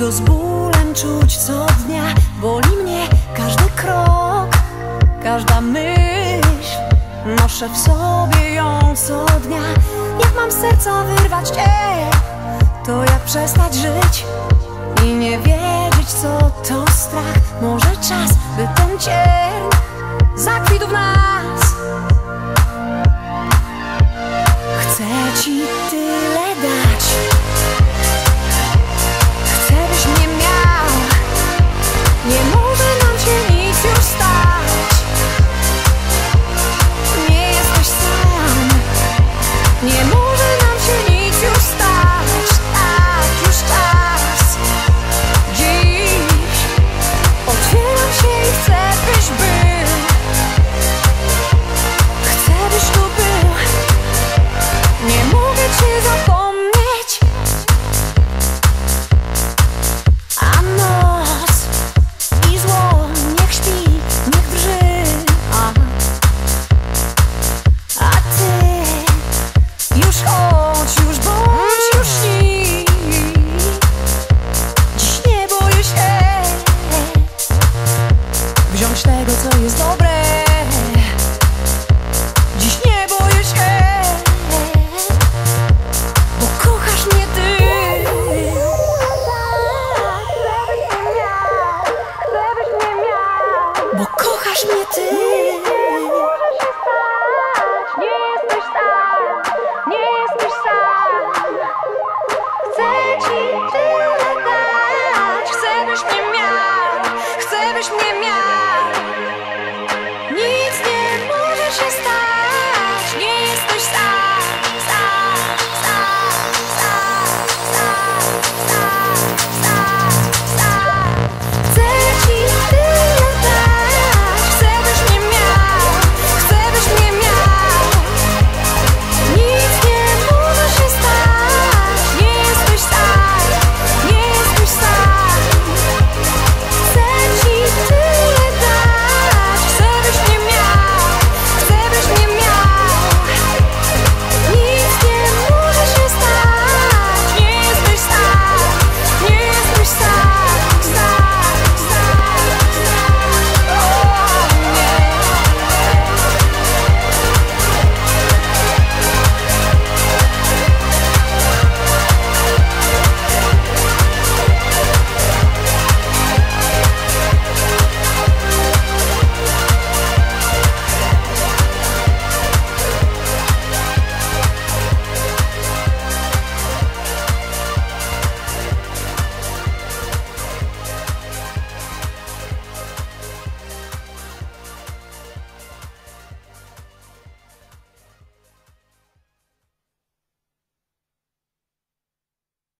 go z bólem czuć co dnia. Boli mnie każdy krok Każda myśl. Noszę w sobie ją co dnia. Jak mam serca wyrwać cię To jak przestać żyć I nie wiedzieć co to strach. Może czas by ten cień Zakwitł w nas.